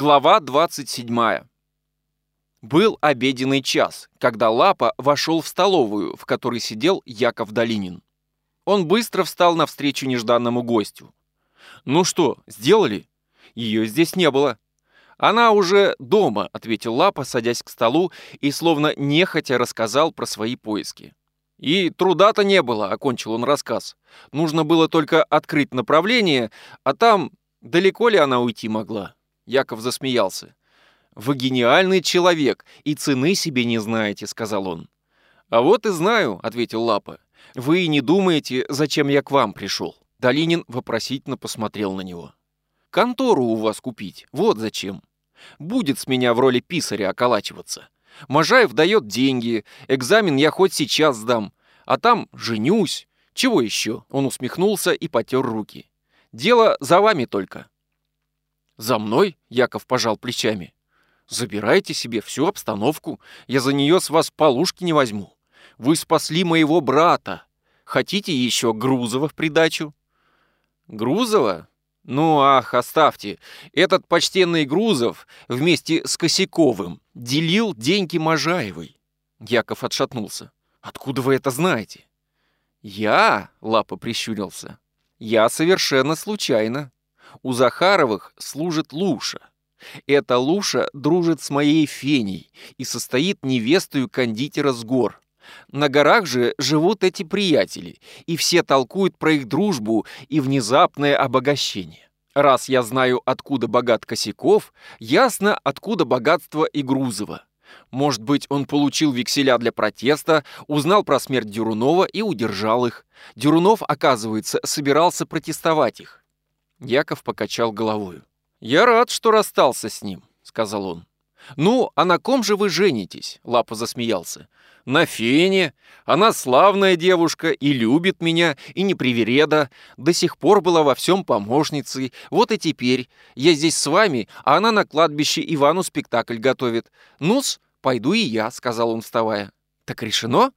Глава 27. Был обеденный час, когда Лапа вошел в столовую, в которой сидел Яков Долинин. Он быстро встал навстречу нежданному гостю. «Ну что, сделали?» «Ее здесь не было». «Она уже дома», — ответил Лапа, садясь к столу и словно нехотя рассказал про свои поиски. «И труда-то не было», — окончил он рассказ. «Нужно было только открыть направление, а там далеко ли она уйти могла?» Яков засмеялся. «Вы гениальный человек и цены себе не знаете», — сказал он. «А вот и знаю», — ответил Лапа. «Вы и не думаете, зачем я к вам пришел?» Долинин вопросительно посмотрел на него. «Контору у вас купить, вот зачем. Будет с меня в роли писаря околачиваться. Можаев дает деньги, экзамен я хоть сейчас сдам, а там женюсь. Чего еще?» Он усмехнулся и потер руки. «Дело за вами только». «За мной?» — Яков пожал плечами. «Забирайте себе всю обстановку. Я за нее с вас полушки не возьму. Вы спасли моего брата. Хотите еще Грузова в придачу?» «Грузова? Ну, ах, оставьте. Этот почтенный Грузов вместе с Косяковым делил деньги Можаевой». Яков отшатнулся. «Откуда вы это знаете?» «Я?» — Лапа прищурился. «Я совершенно случайно у Захаровых служит Луша. Эта Луша дружит с моей Феней и состоит невестою кондитера с гор. На горах же живут эти приятели, и все толкуют про их дружбу и внезапное обогащение. Раз я знаю, откуда богат Косяков, ясно, откуда богатство и Грузова. Может быть, он получил векселя для протеста, узнал про смерть Дюрунова и удержал их. Дюрунов, оказывается, собирался протестовать их. Яков покачал головою. «Я рад, что расстался с ним», — сказал он. «Ну, а на ком же вы женитесь?» — Лапа засмеялся. «На Фене. Она славная девушка и любит меня, и не привереда. До сих пор была во всем помощницей. Вот и теперь. Я здесь с вами, а она на кладбище Ивану спектакль готовит. Ну-с, пойду и я», — сказал он, вставая. «Так решено?»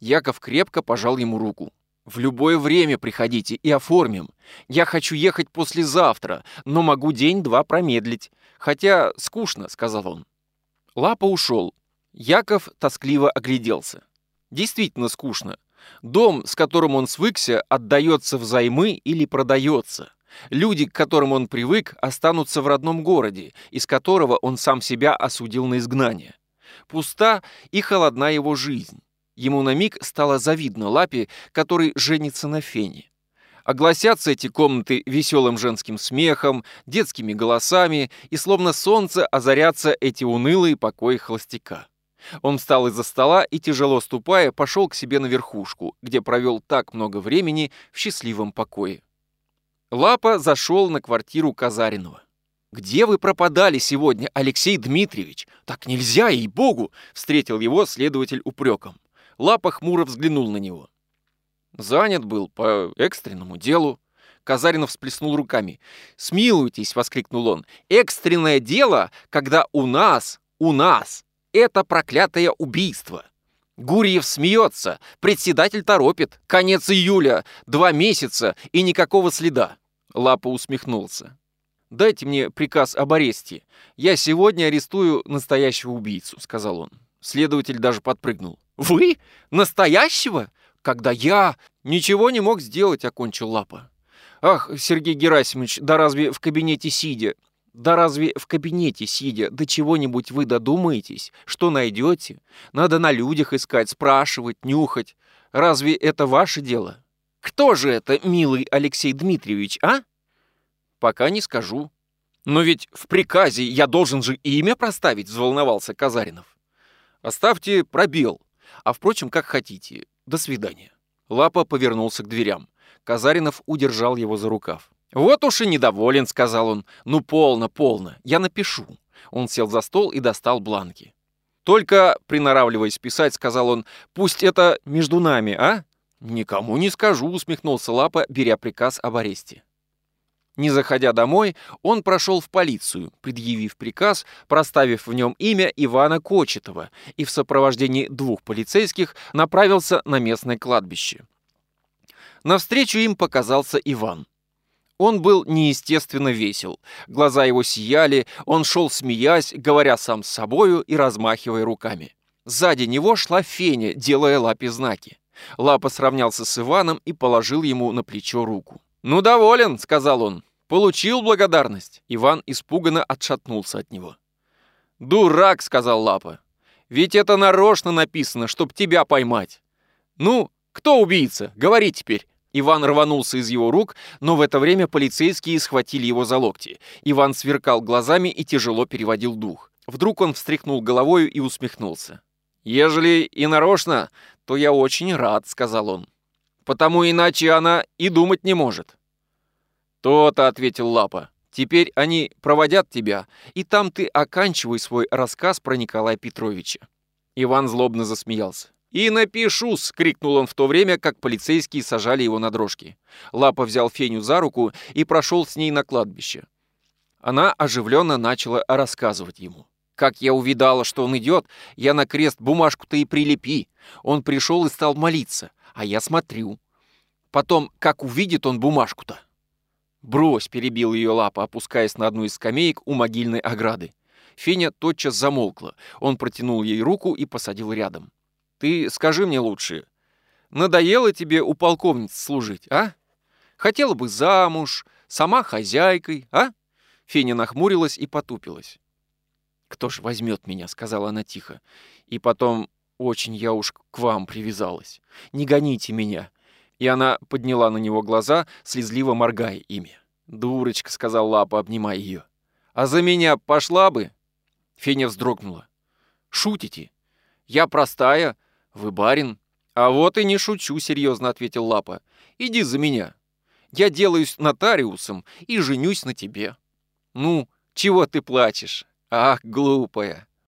Яков крепко пожал ему руку. В любое время приходите и оформим. Я хочу ехать послезавтра, но могу день-два промедлить. Хотя скучно, сказал он. Лапа ушел. Яков тоскливо огляделся. Действительно скучно. Дом, с которым он свыкся, отдается взаймы или продается. Люди, к которым он привык, останутся в родном городе, из которого он сам себя осудил на изгнание. Пуста и холодна его жизнь. Ему на миг стало завидно Лапе, который женится на Фене. Огласятся эти комнаты веселым женским смехом, детскими голосами, и словно солнце озарятся эти унылые покои холостяка. Он встал из-за стола и, тяжело ступая, пошел к себе на верхушку, где провел так много времени в счастливом покое. Лапа зашел на квартиру Казаринова. «Где вы пропадали сегодня, Алексей Дмитриевич? Так нельзя, ей-богу!» — встретил его следователь упреком. Лапа хмуро взглянул на него. Занят был по экстренному делу. Казаринов всплеснул руками. «Смилуйтесь!» — воскликнул он. «Экстренное дело, когда у нас, у нас, это проклятое убийство!» Гурьев смеется, председатель торопит. Конец июля, два месяца и никакого следа. Лапа усмехнулся. «Дайте мне приказ об аресте. Я сегодня арестую настоящего убийцу», — сказал он. Следователь даже подпрыгнул. «Вы? Настоящего? Когда я ничего не мог сделать», — окончил Лапа. «Ах, Сергей Герасимович, да разве в кабинете сидя? Да разве в кабинете сидя до чего-нибудь вы додумаетесь? Что найдете? Надо на людях искать, спрашивать, нюхать. Разве это ваше дело? Кто же это, милый Алексей Дмитриевич, а? Пока не скажу. Но ведь в приказе я должен же имя проставить, взволновался Казаринов. Оставьте пробел. А впрочем, как хотите. До свидания. Лапа повернулся к дверям. Казаринов удержал его за рукав. «Вот уж и недоволен», — сказал он. «Ну, полно, полно. Я напишу». Он сел за стол и достал бланки. «Только, приноравливаясь писать, сказал он, пусть это между нами, а?» «Никому не скажу», — усмехнулся Лапа, беря приказ об аресте. Не заходя домой, он прошел в полицию, предъявив приказ, проставив в нем имя Ивана Кочетова и в сопровождении двух полицейских направился на местное кладбище. Навстречу им показался Иван. Он был неестественно весел. Глаза его сияли, он шел смеясь, говоря сам с собою и размахивая руками. Сзади него шла Феня, делая лапе знаки. Лапа сравнялся с Иваном и положил ему на плечо руку. «Ну, доволен», — сказал он. «Получил благодарность». Иван испуганно отшатнулся от него. «Дурак», — сказал Лапа. «Ведь это нарочно написано, чтоб тебя поймать. Ну, кто убийца? Говори теперь». Иван рванулся из его рук, но в это время полицейские схватили его за локти. Иван сверкал глазами и тяжело переводил дух. Вдруг он встряхнул головою и усмехнулся. «Ежели и нарочно, то я очень рад», — сказал он. «Потому иначе она и думать не может». «То-то», — ответил Лапа. «Теперь они проводят тебя, и там ты оканчивай свой рассказ про Николая Петровича». Иван злобно засмеялся. «И напишусь!» — крикнул он в то время, как полицейские сажали его на дрожки. Лапа взял Феню за руку и прошел с ней на кладбище. Она оживленно начала рассказывать ему. Как я увидала, что он идет, я на крест бумажку-то и прилепи. Он пришел и стал молиться, а я смотрю. Потом, как увидит он бумажку-то. «Брось!» — перебил ее лапа, опускаясь на одну из скамеек у могильной ограды. Феня тотчас замолкла. Он протянул ей руку и посадил рядом. Ты скажи мне лучше, надоело тебе у полковницы служить, а? Хотела бы замуж, сама хозяйкой, а?» Феня нахмурилась и потупилась. «Кто ж возьмет меня?» — сказала она тихо. «И потом, очень я уж к вам привязалась. Не гоните меня!» И она подняла на него глаза, слезливо моргая ими. «Дурочка», — сказал Лапа, обнимая ее. «А за меня пошла бы?» Феня вздрогнула. «Шутите? Я простая, «Вы барин?» «А вот и не шучу», — серьезно ответил Лапа. «Иди за меня. Я делаюсь нотариусом и женюсь на тебе». «Ну, чего ты плачешь? Ах, глупая!»